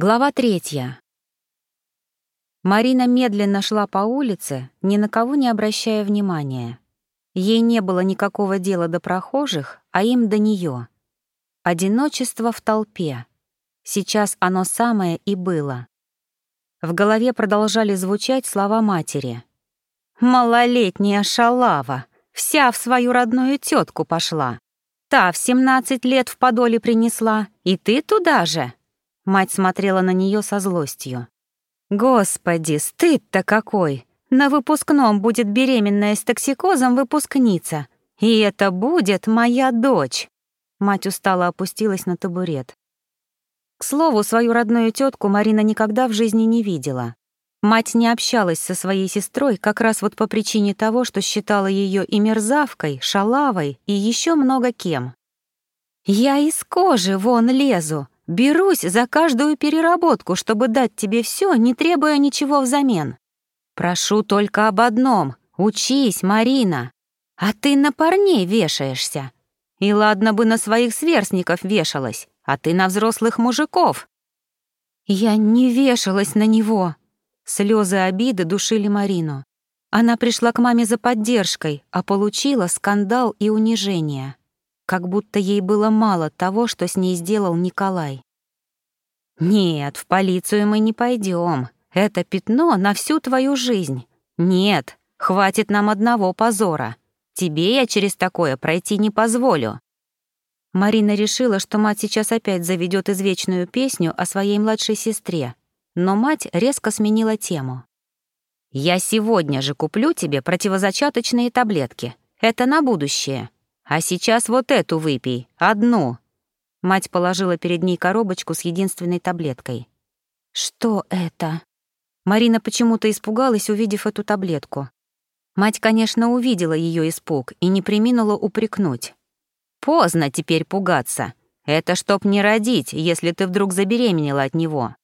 Глава третья. Марина медленно шла по улице, ни на кого не обращая внимания. Ей не было никакого дела до прохожих, а им до нее. Одиночество в толпе. Сейчас оно самое и было. В голове продолжали звучать слова матери. «Малолетняя шалава, вся в свою родную тетку пошла. Та в семнадцать лет в подоле принесла, и ты туда же». Мать смотрела на нее со злостью. «Господи, стыд-то какой! На выпускном будет беременная с токсикозом выпускница. И это будет моя дочь!» Мать устало опустилась на табурет. К слову, свою родную тетку Марина никогда в жизни не видела. Мать не общалась со своей сестрой как раз вот по причине того, что считала ее и мерзавкой, шалавой и еще много кем. «Я из кожи вон лезу, Берусь за каждую переработку, чтобы дать тебе все, не требуя ничего взамен. Прошу только об одном — учись, Марина. А ты на парней вешаешься. И ладно бы на своих сверстников вешалась, а ты на взрослых мужиков. Я не вешалась на него. Слезы обиды душили Марину. Она пришла к маме за поддержкой, а получила скандал и унижение как будто ей было мало того, что с ней сделал Николай. «Нет, в полицию мы не пойдем. Это пятно на всю твою жизнь. Нет, хватит нам одного позора. Тебе я через такое пройти не позволю». Марина решила, что мать сейчас опять заведет извечную песню о своей младшей сестре, но мать резко сменила тему. «Я сегодня же куплю тебе противозачаточные таблетки. Это на будущее. «А сейчас вот эту выпей, одну». Мать положила перед ней коробочку с единственной таблеткой. «Что это?» Марина почему-то испугалась, увидев эту таблетку. Мать, конечно, увидела ее испуг и не приминула упрекнуть. «Поздно теперь пугаться. Это чтоб не родить, если ты вдруг забеременела от него.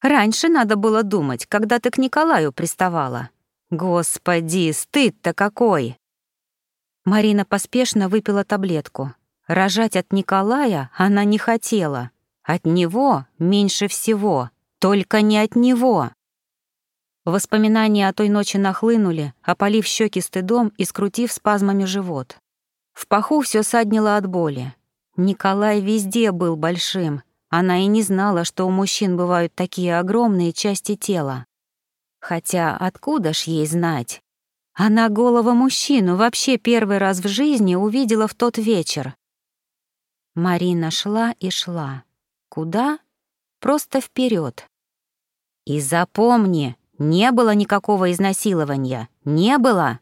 Раньше надо было думать, когда ты к Николаю приставала. Господи, стыд-то какой!» Марина поспешно выпила таблетку. Рожать от Николая она не хотела. От него меньше всего, только не от него. Воспоминания о той ночи нахлынули, опалив щеки стыдом и скрутив спазмами живот. В паху все саднило от боли. Николай везде был большим. Она и не знала, что у мужчин бывают такие огромные части тела. Хотя откуда ж ей знать? Она голого мужчину вообще первый раз в жизни увидела в тот вечер. Марина шла и шла. Куда? Просто вперед. И запомни, не было никакого изнасилования. Не было.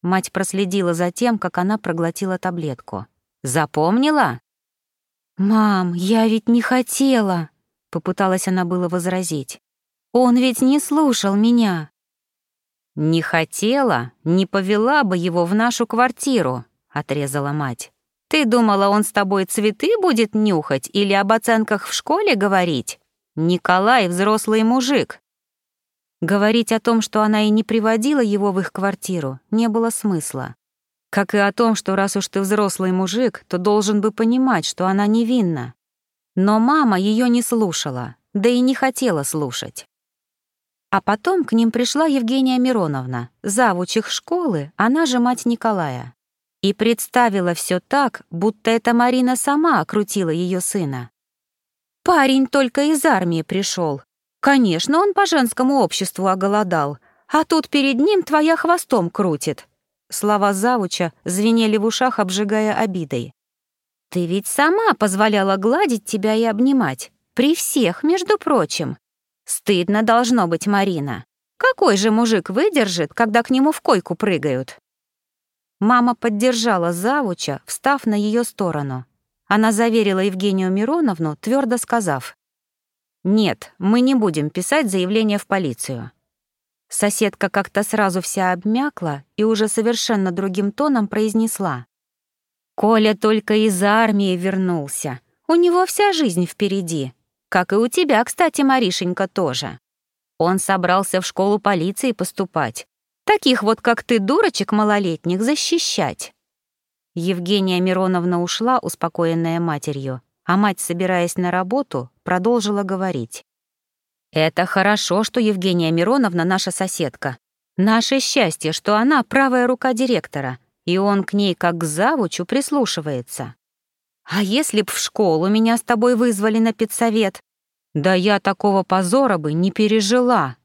Мать проследила за тем, как она проглотила таблетку. Запомнила? «Мам, я ведь не хотела», — попыталась она было возразить. «Он ведь не слушал меня». «Не хотела, не повела бы его в нашу квартиру», — отрезала мать. «Ты думала, он с тобой цветы будет нюхать или об оценках в школе говорить? Николай — взрослый мужик». Говорить о том, что она и не приводила его в их квартиру, не было смысла. Как и о том, что раз уж ты взрослый мужик, то должен бы понимать, что она невинна. Но мама ее не слушала, да и не хотела слушать. А потом к ним пришла Евгения Мироновна, завуч их школы, она же мать Николая. И представила все так, будто это Марина сама окрутила ее сына. Парень только из армии пришел. Конечно, он по женскому обществу оголодал, а тут перед ним твоя хвостом крутит. Слова завуча звенели в ушах, обжигая обидой. Ты ведь сама позволяла гладить тебя и обнимать. При всех, между прочим. Стыдно должно быть, Марина. Какой же мужик выдержит, когда к нему в койку прыгают? Мама поддержала завуча, встав на ее сторону. Она заверила Евгению Мироновну, твердо сказав, «Нет, мы не будем писать заявление в полицию». Соседка как-то сразу вся обмякла и уже совершенно другим тоном произнесла. «Коля только из армии вернулся. У него вся жизнь впереди. Как и у тебя, кстати, Маришенька, тоже. Он собрался в школу полиции поступать. Таких вот, как ты, дурочек малолетних, защищать. Евгения Мироновна ушла, успокоенная матерью, а мать, собираясь на работу, продолжила говорить. Это хорошо, что Евгения Мироновна наша соседка. Наше счастье, что она правая рука директора, и он к ней как к завучу прислушивается. А если б в школу меня с тобой вызвали на педсовет? Да я такого позора бы не пережила.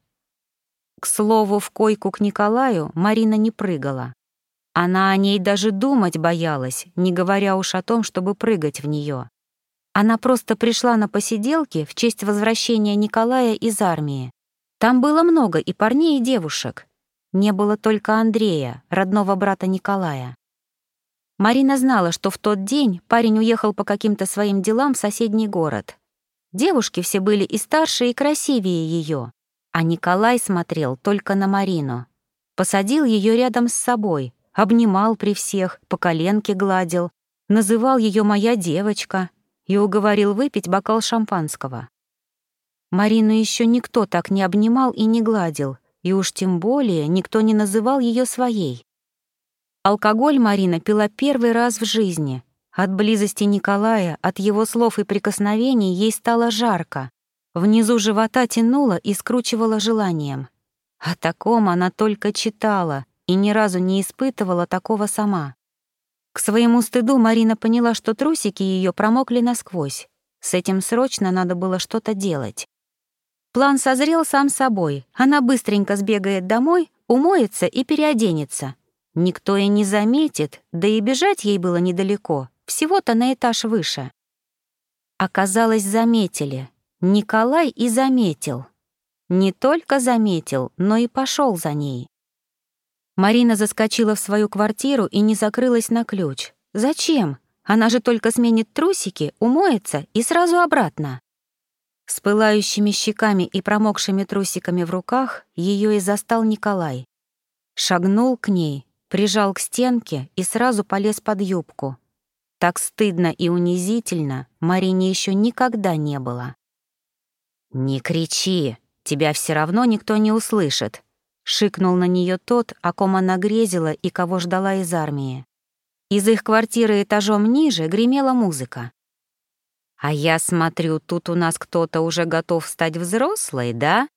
К слову, в койку к Николаю Марина не прыгала. Она о ней даже думать боялась, не говоря уж о том, чтобы прыгать в нее. Она просто пришла на посиделки в честь возвращения Николая из армии. Там было много и парней, и девушек. Не было только Андрея, родного брата Николая. Марина знала, что в тот день парень уехал по каким-то своим делам в соседний город. Девушки все были и старше, и красивее ее, а Николай смотрел только на Марину. Посадил ее рядом с собой, обнимал при всех, по коленке гладил, называл ее «моя девочка» и уговорил выпить бокал шампанского. Марину еще никто так не обнимал и не гладил, и уж тем более никто не называл ее своей. Алкоголь Марина пила первый раз в жизни. От близости Николая, от его слов и прикосновений ей стало жарко. Внизу живота тянуло и скручивало желанием. О таком она только читала и ни разу не испытывала такого сама. К своему стыду Марина поняла, что трусики ее промокли насквозь. С этим срочно надо было что-то делать. План созрел сам собой. Она быстренько сбегает домой, умоется и переоденется. Никто и не заметит, да и бежать ей было недалеко, всего-то на этаж выше. Оказалось, заметили. Николай и заметил. Не только заметил, но и пошел за ней. Марина заскочила в свою квартиру и не закрылась на ключ. Зачем? Она же только сменит трусики, умоется и сразу обратно. С пылающими щеками и промокшими трусиками в руках ее и застал Николай. Шагнул к ней, прижал к стенке и сразу полез под юбку. Так стыдно и унизительно Марине еще никогда не было. «Не кричи, тебя все равно никто не услышит», — шикнул на нее тот, о ком она грезила и кого ждала из армии. Из их квартиры этажом ниже гремела музыка. «А я смотрю, тут у нас кто-то уже готов стать взрослой, да?»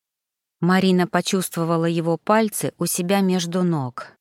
Марина почувствовала его пальцы у себя между ног.